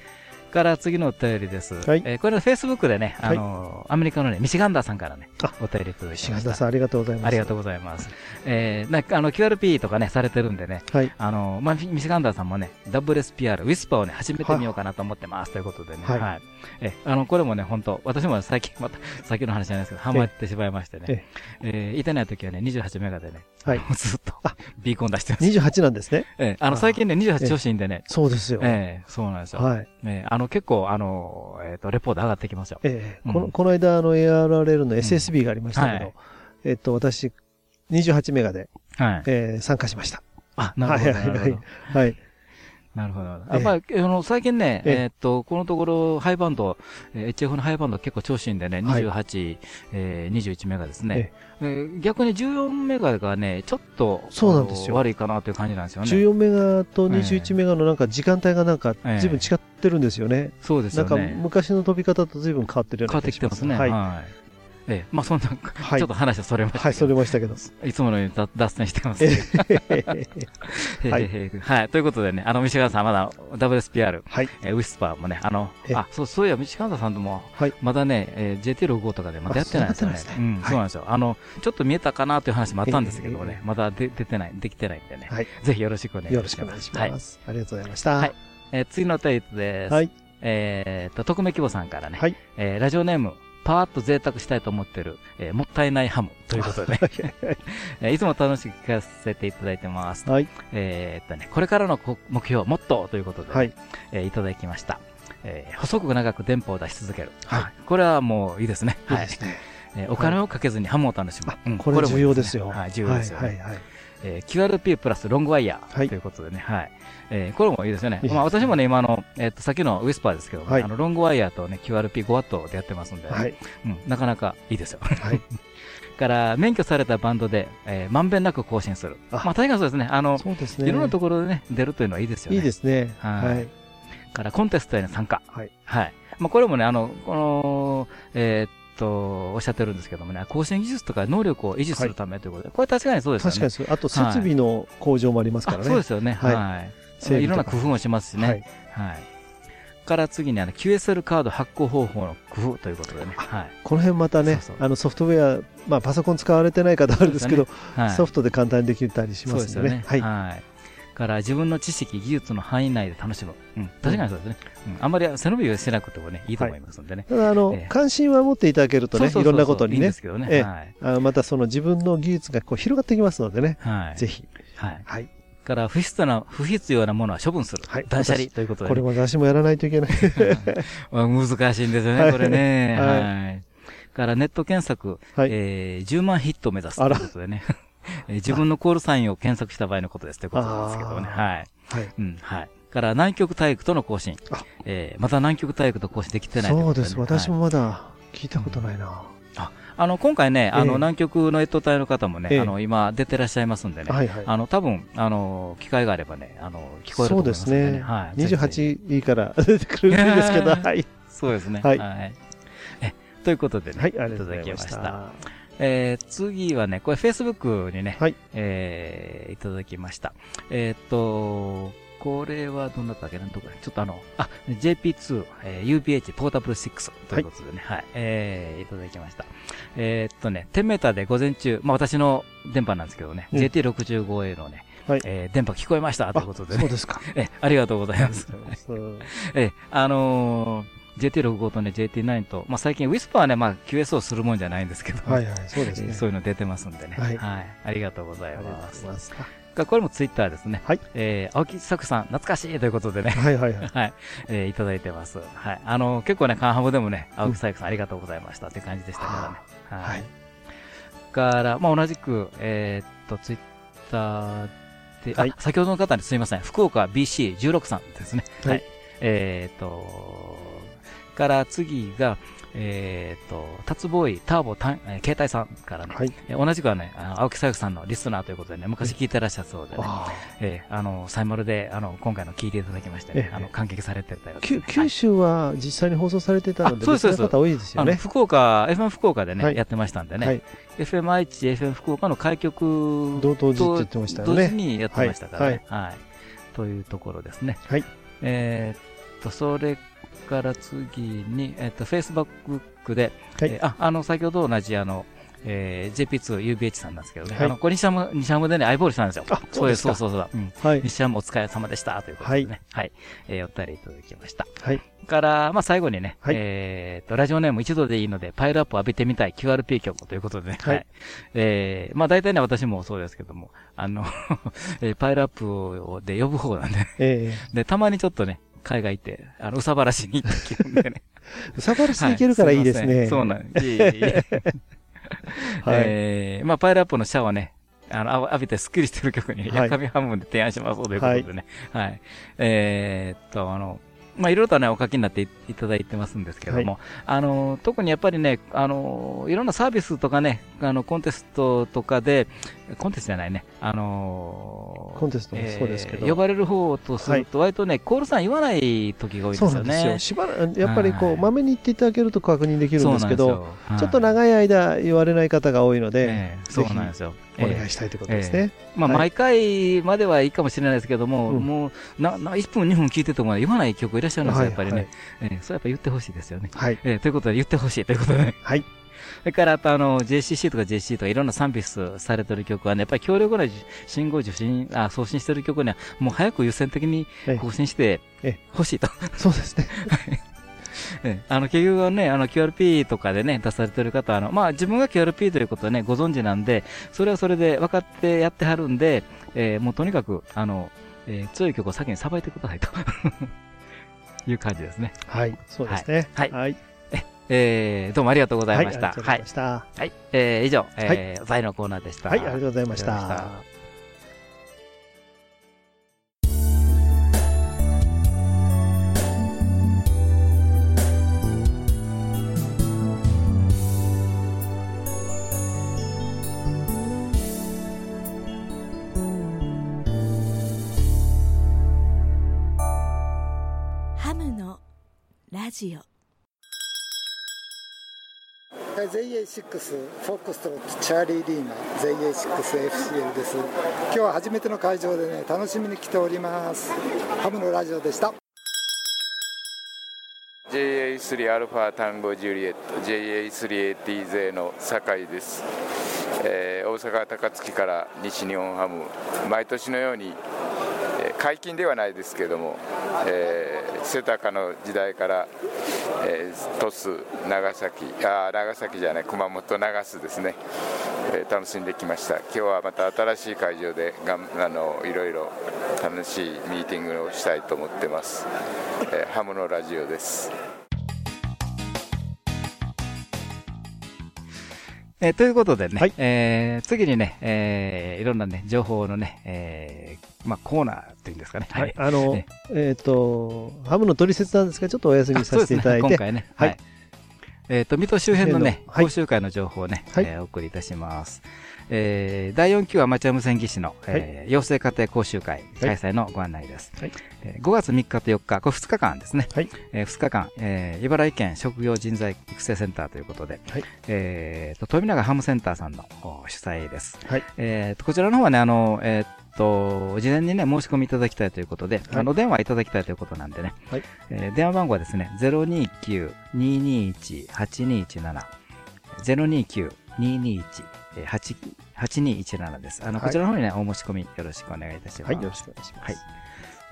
から次のお便りです。はい。えー、これはフェイスブックでね、あのー、アメリカのね、ミシガンダーさんからね、お便りいただきま。ミシガンダーさんありがとうございます。ありがとうございます。えー、なんかあの、QRP とかね、されてるんでね、はい。あのー、まあ、ミシガンダーさんもね、WSPR、ウィスパーをね、始めてみようかなと思ってますということでね、はい。はい、え、あの、これもね、本当私も最近、また、先の話じゃないですけど、ハマってしまいましてね、ええー、いてない時はね、28メガでね、はい。ずっと、ビーコン出してます。28なんですね。ええ、あの、最近ね、28調子いいんでね。そうですよ。ええ、そうなんですよ。はい。ええ、あの、結構、あの、えっと、レポート上がってきますよ。ええ、この、この間、あの、ARRL の SSB がありましたけど、えっと、私、28メガで、はい。え参加しました。あ、なるほど。はい、はい、はい。なるほど。やっぱり、あの、最近ね、えっと、このところ、ハイバンド、HF のハイバンド結構調子いいんでね、28、え21メガですね。逆に14メガがね、ちょっと、そうなんですよ。悪いかなという感じなんですよね。14メガと21メガのなんか時間帯がなんか、随分違ってるんですよね。そうですよね。なんか昔の飛び方と随分変わってるような気がします。変わってきてますね。はい。ええ、まあそんな、はい、ちょっと話はそれましたはい、それましたけど。いつものように脱線してます はい。はい。ということでね、あの、ミシガンさんまだ WSPR、はい。えウィスパーもね、あの、あ、そう、そういや、ミシガンさんとも、はい。まだね、えー、JT65 とかでまだやってないですよね。うん、そうなんですよ。あの、ちょっと見えたかなという話もあったんですけどね、まだ出てない、できてないんでね。はい。ぜひよろしくお願いします。よろしくお願いします。ありがとうございました。はい。え次のテイトです。はい。えっと、匿名希望さんからね。はい。えラジオネーム、パーッと贅沢したいと思ってる、えー、もったいないハムということで、えー、いつも楽しく聞かせていただいてます。はい。えー、っとね、これからの目標、もっとということで、はい。えー、いただきました。えー、細く長く電波を出し続ける。はい。これはもういいですね。はい。えー、お金をかけずにハムを楽しむ。うん、これ重要ですよ。はい、重要ですよ、ね。はい、はい、はい。えー、QRP プラスロングワイヤーということでね、はい。えー、これもいいですよね。まあ私もね、今の、えっ、と、さっきのウィスパーですけど、はい、あの、ロングワイヤーとね、QRP5W でやってますんで、はい、うん、なかなかいいですよ。はい。から、免許されたバンドで、えー、まんべんなく更新する。あまあ、大概そうですね。あの、そうですね。いろんなところでね、出るというのはいいですよね。いいですね。はい。から、コンテストへの参加。はい。はい。まあ、これもね、あの、この、えー、と、おっしゃってるんですけどもね、更新技術とか能力を維持するためということで、これ確かにそうですよね。確かにそう。あと、設備の向上もありますからね。そうですよね。はい。いろんな工夫もしますしね。はい。から次にあの QSL カード発行方法の工夫ということでね。はい。この辺またね、あのソフトウェア、まあパソコン使われてない方あるんですけど、ソフトで簡単にできたりしますよね。はい。はい。から自分の知識、技術の範囲内で楽しむ。うん、確かにそうですね。うん、あんまり背伸びをしなくてもね、いいと思いますんでね。ただ、あの、関心は持っていただけるとね、いろんなことにね。いいんですけどね。はい。あまたその自分の技術がこう広がってきますのでね。はい。ぜひ。はい。はい。から不必要な、不必要なものは処分する。はい。断捨離ということで。これも私もやらないといけない。難しいんですよね、これね。はい。からネット検索、え10万ヒットを目指すということでね。自分のコールサインを検索した場合のことですということですけどね。はい。はい。うん、はい。から南極大陸との更新。えー、また南極大陸と更新できてない、ね、そうです。私もまだ聞いたことないな。うん、ああの、今回ね、あの、南極の越冬隊の方もね、あの、今出てらっしゃいますんでね、はいはい、あの、多分、あの、機会があればね、あの、聞こえると思いますね。そうですね。はい。28いいから出てくるんですけど、はい。そうですね。はい。え、ということでね、はい、いただきました。えー、次はね、これ Facebook にね、はい、えー、いただきました。えっ、と、これはどんなだっけなんとか、ちょっとあの、あ、JP2、えー、UBH ポータブル6ということでね、はい、はい、えー、いただきました。えー、っとね、10メーターで午前中、まあ私の電波なんですけどね、うん、JT65A のね、はい、えー、電波聞こえましたということでね。そうですか。え、ありがとうございます。え、あのー JT65 とね、JT9 と、まあ、最近、ウィスパーはね、まあ、QS をするもんじゃないんですけど、はいはい、そうですね。そういうの出てますんでね。はい。はい。ありがとうございます。ますこれもツイッターですね。はい。えー、青木作さん、懐かしいということでね。はいはいはい。はい。えー、いただいてます。はい。あの、結構ね、カンハムでもね、青木作さんありがとうございましたって感じでしたからね。はい。から、まあ、同じく、えっと、ツイッターで、はい、先ほどの方にすみません。福岡 BC16 さんですね。はい。えっと、から次が、えっ、ー、と、タツボーイ、ターボ、たん、えー、携帯さんからね、はい、えー、同じくはね、あの青木さゆさんのリスナーということでね、昔聞いてらっしゃるそうでね、えー、あの、サイマルで、あの、今回の聞いていただきましてね、あの、感激されてたよう九州は実際に放送されてたので、そうです、そうです。方多いですよね。福岡、FM 福岡でね、はい、やってましたんでね、はい、FM 愛知、FM 福岡の開局と同時って言ってましたよね。同時にやってましたからね。はい。というところですね。はい。えー、っと、それから次に、えっ、ー、と、Facebook で、はい、えー、あ、あの、先ほど同じ、あの、えー、JP2UBH さんなんですけどね、はい、あの、これ西山、西山でね、アイボールしたんですよ。あ、そうです、そうそうそう。うん。はい。西山お疲れ様でした、ということでね。はい。はい、えー、お便りいただきました。はい。から、まあ、最後にね、はい、えー、と、ラジオネーム一度でいいので、パイルアップを浴びてみたい QRP 曲ということでね。はい。えー、まあ、大体ね、私もそうですけども、あの えー、パイルアップで呼ぶ方なんで、ええー、で、たまにちょっとね、海外行って、あの、うさばらしに行ってきるんでね。うさばらしに行けるからいいですね。はい、そうなんです。いえいえ。はい、えー、まあ、パイルアップのシャワーね、あの、浴びてスッキリしてる曲に、やかみ半分で提案しますということでね。はい。はい、えー、っと、あの、まあ、いろいろとね、お書きになっていただいてますんですけども、はい、あの、特にやっぱりね、あの、いろんなサービスとかね、あの、コンテストとかで、コンテストじゃないね、あのコンテストもそうですけど、えー、呼ばれる方とすると、割とね、コールさん言わない時が多いですよね。そうなんですよ。しばらやっぱりこう、まめに言っていただけると確認できるんですけど、ちょっと長い間言われない方が多いので、えー、そうなんですよ。お願いしたいということですね。まあ、毎回まではいいかもしれないですけども、もう、な、な、1分、2分聞いてても言わない曲いらっしゃるんですよ、やっぱりね。えそうやっぱ言ってほしいですよね。はい。えということで言ってほしいということで。はい。それから、あの、JCC とか JC とかいろんなサービスされてる曲はね、やっぱり強力な信号受信、あ、送信してる曲には、もう早く優先的に更新してほしいと。そうですね。あの、結局はね、あの、QRP とかでね、出されてる方は、あの、まあ、自分が QRP ということはね、ご存知なんで、それはそれで分かってやってはるんで、えー、もうとにかく、あの、えー、強い曲を先にさばいてくださいと いう感じですね。はい、そうですね。はい。はい、えー、どうもありがとうございました。はい、ありがとうございました。はい、えー、以上、えー、はい、のコーナーでした。はい、ありがとうございました。ラジオ。JA6 フォックストロットチャーリー・リーマ JA6FCL です。今日は初めての会場でね楽しみに来ております。ハムのラジオでした。JA3 アルファタンゴジュリエット JA3ATZ の酒井です、えー、大阪高槻から西日本ハム。毎年のように解禁ではないですけれども、えー、瀬高の時代から、えー、鳥栖、長崎あ長崎じゃない熊本、長洲ですね、えー、楽しんできました。今日はまた新しい会場でがんあのいろいろ楽しいミーティングをしたいと思ってます、えー、ハムのラジオです。えー、ということでね、はい、えー、次にね、えー、いろんなね、情報のね、えー、まあ、コーナーっていうんですかね。はい。あの、ね、えっ、ー、と、ハムの取説なんですが、ちょっとお休みさせていただいて。ね、今回ね。はい。はい、えっ、ー、と、水戸周辺のね、講習会の情報をね、はい、えー、お送りいたします。えー、第4級アマチュア無線技師の、えー、養成家庭講習会開催のご案内です。はい。えー、5月3日と4日、これ2日間ですね。はい、えー、2日間、えー、茨城県職業人材育成センターということで、はい、えー、と富永ハムセンターさんの主催です。はい、えー、とこちらの方はね、あの、えー、と、事前にね、申し込みいただきたいということで、はい、あの、電話いただきたいということなんでね、はい、えー、電話番号はですね、029-221-8217、029-221-8217、8217です。あの、こちらの方にね、お申し込みよろしくお願いいたします。はい、よろしくお願いします。はい。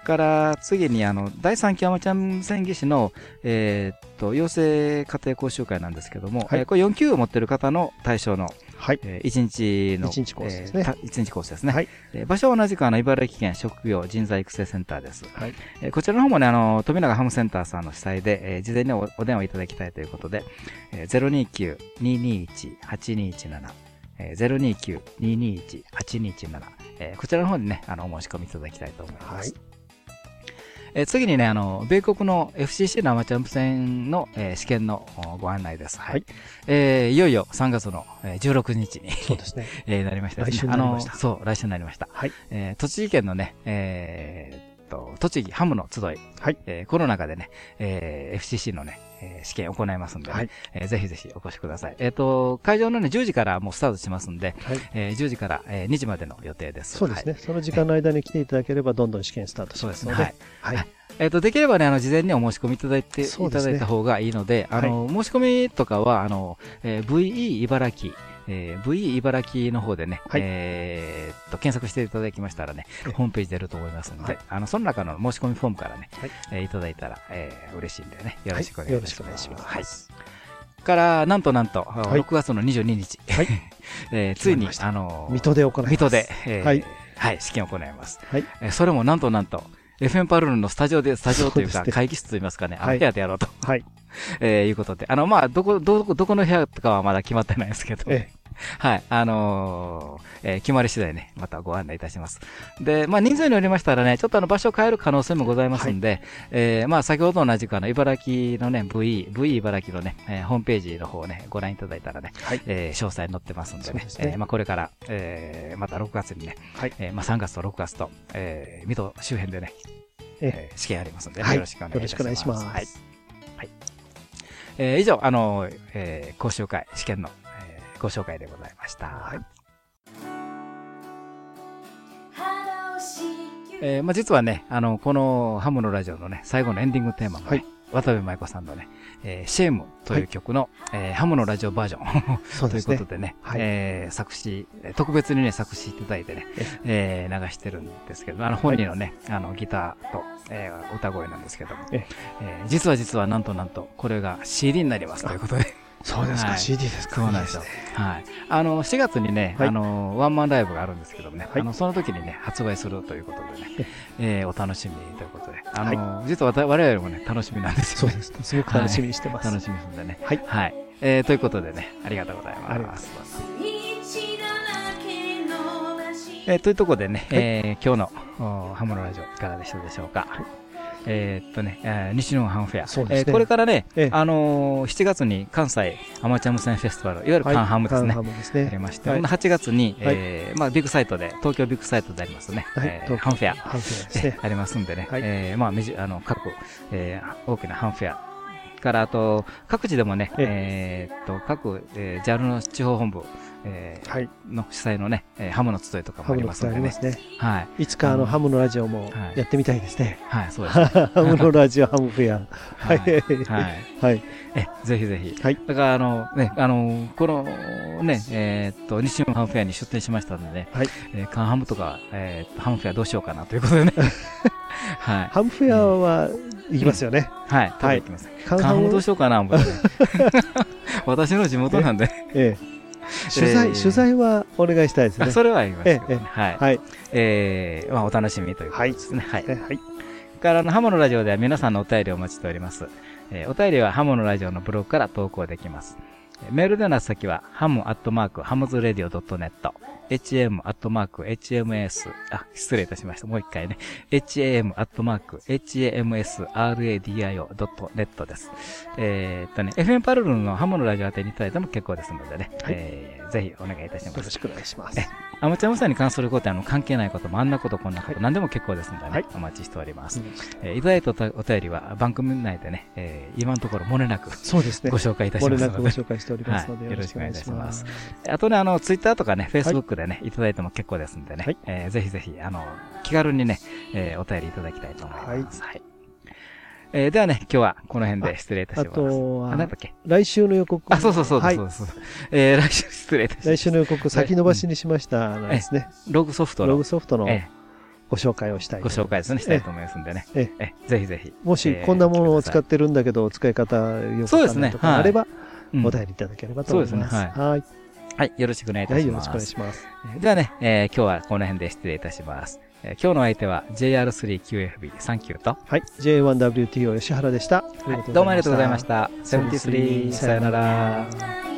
から次にあの第3期アマチュア無線技師の、えー、っと養成家庭講習会なんですけども、はい、えー、これ4級を持っている方の対象の、はい。えー、1日の1日コースですね、えー、1日コースですね、はい。えー、場所は同じくあの茨城県職業人材育成センターです、はい。えー、こちらの方もねあの富永ハムセンターさんの主催で、えー、事前におお電話いただきたいということで、えー、029-221-8217えー、029-221-8217、えー、こちらの方にね、あの、お申し込みいただきたいと思います。はいえー、次にね、あの、米国の FCC のアマチュア無線の、えー、試験のご案内です。はい。えー、いよいよ3月の、えー、16日にそうですね。えー、なりました、ね。来週になりました。そう、来週になりました。はい。えー、栃木県のね、えー、と、栃木ハムの集い。はい。えー、コロナ禍でね、えー、FCC のね、えー、試験を行いますんで、ね、はい、えー、ぜひぜひお越しください。えっ、ー、と、会場のね、10時からもうスタートしますんで、はい、えー、10時から、えー、2時までの予定です。そうですね。はい、その時間の間に来ていただければ、どんどん試験スタートしますので。そうですね。はい。はいえっ、と、できればね、あの、事前にお申し込みいただいて、いただいた方がいいので、あの、申し込みとかは、あの、え VE 茨城、えー、VE 茨城の方でね、はい、えー、と、検索していただきましたらね、ホームページ出ると思いますので、はい、あの、その中の申し込みフォームからね、はい、えー、いただいたら、えー、嬉しいんでね、よろしくお願いします。よろしくお願いします。はい。から、なんとなんと、はい、6月の22日、はい、えー、ついに、あの水戸で行います。水戸で、えー、はい、はい、試験を行います。はい。えー、それもなんとなんと、FM パルルンのスタジオで、スタジオというか、会議室といいますかね、あの部屋でやろうと。はい。えー、いうことで。あの、まあ、どこ、どこ、どこの部屋とかはまだ決まってないですけど。ええ はい。あのー、えー、決まり次第ね、またご案内いたします。で、まあ、人数によりましたらね、ちょっとあの、場所を変える可能性もございますんで、はい、えー、まあ、先ほど同じくあの、茨城のね、VE、VE 茨城のね、えー、ホームページの方をね、ご覧いただいたらね、はい、えー、詳細載ってますんでね、でねえー、まあ、これから、えー、また6月にね、はい、えー、まあ、3月と6月と、えー、水戸周辺でね、えー、試験ありますので、はい、よろしくお願いします。よろしくお願いします。はい。はい。えー、以上、あの、えー、講習会、試験の、ご紹介でございました。はい。えー、まあ実はね、あの、このハムのラジオのね、最後のエンディングテーマもね、はい、渡部舞子さんのね、えー、シェームという曲の、はい、えー、ハムのラジオバージョン。そうですね。ということでね、はい、えー、作詞、特別にね、作詞いただいてね、えー、流してるんですけど、あの、本人のね、はい、あの、ギターと、えー、歌声なんですけども、えー、実は実はなんとなんと、これが CD になりますということで、そうですか、はい、CD ですか。そうなんですよ。はい。あの、4月にね、はい、あの、ワンマンライブがあるんですけどもね、はい、あの、その時にね、発売するということでね、えー、お楽しみということで、あの、実は我々もね、楽しみなんですよ、ね。そうです。すごく楽しみにしてます。楽しみですんでね。はい。はい。えー、ということでね、ありがとうございます。ありがとうございます。えー、というところでね、はい、えー、今日のハムのラジオいかがでしたでしょうか。えー、っとね、えー、西日本ハムフェア。そうですね。えー、これからね、えあのー、7月に関西アマチュア無線フェスティバル、いわゆるカンハムですね。カンハムですね。ありまして、はい、8月に、えー、まあ、ビッグサイトで、東京ビッグサイトでありますね、はい、えー、ハムフェア。ね。ありますんでね、はい、えー、まあ、あの、各、えー、大きなハムフェア、から、あと、各地でもね、えー、っと、各、えー、ジャルの地方本部、えー、はい、の主催のね、えー、ハムの集いとかもありますのでね。ねはい。いつかあの、ハムのラジオもやってみたいですね。はい、そうです、ね。ハムのラジオ、ハムフェア。はい。はい。はい。え、ぜひぜひ。はい。だからあの、ね、あの、この、ね、えっと、西日本ハムフェアに出店しましたのでね、はい。えー、カンハムとか、えー、ハムフェアどうしようかなということでね。はい。ハムフェアは行きますよね。はい。はい。行きます。カンハムどうしようかな、私の地元なんで。ええ。取材、取材はお願いしたいですね。それは言いますけど、はい。はい。えー、まあ、お楽しみということですね。はい。はい。からのハモのラジオでは皆さんのお便りをお待ちしております。えー、お便りはハモのラジオのブログから投稿できます。メールでの先は、ハムアットマーク、ハムズレディオ .net、ham アットマーク、hms、あ、失礼いたしました。もう一回ね。ham アットマーク、hamsradio.net です。えー、っとね、FM パルルのハムのラジオ宛てにいただいても結構ですのでね。はい、えー、ぜひお願いいたします。よろしくお願いします。アマチュア無線に関することはあの関係ないこともあんなことこんなこと、はい、何でも結構ですのでね、はい、お待ちしております。うん、えー、いただいたお便りは番組内でね、えー、今のところ漏れなくそうですね。ご紹介いたしますので。漏れなくご紹介しておりますので、はい、よろしくお願いいたします。あとね、あの、ツイッターとかね、フェイスブックでね、い、ただいても結構ですんでね、はい、えー、ぜひぜひ、あの、気軽にね、えー、お便りいただきたいと思います。はい。えー、ではね、今日はこの辺で失礼いたします。あとは、何だっけ？来週の予告。あ、そうそうそうそうそう、はい、えー、来週失礼いたします。来週の予告先延ばしにしましたですね、ログソフトの。ログソフトの、ご紹介をしたいご紹介ですね、したいと思いますんでね。ええ、ぜひぜひ。もし、こんなものを使ってるんだけど、使い方よくわかんないとかあれば、お便りいただければと思います。そうですね。はい。はい。よろしくお願いいたします。はい、よろしくお願いします。ではね、えー、今日はこの辺で失礼いたします。えー、今日の相手は JR3QFB サンキューと。はい。J1WTO 吉原でした。はい、どうもありがとうございました。73さよなら。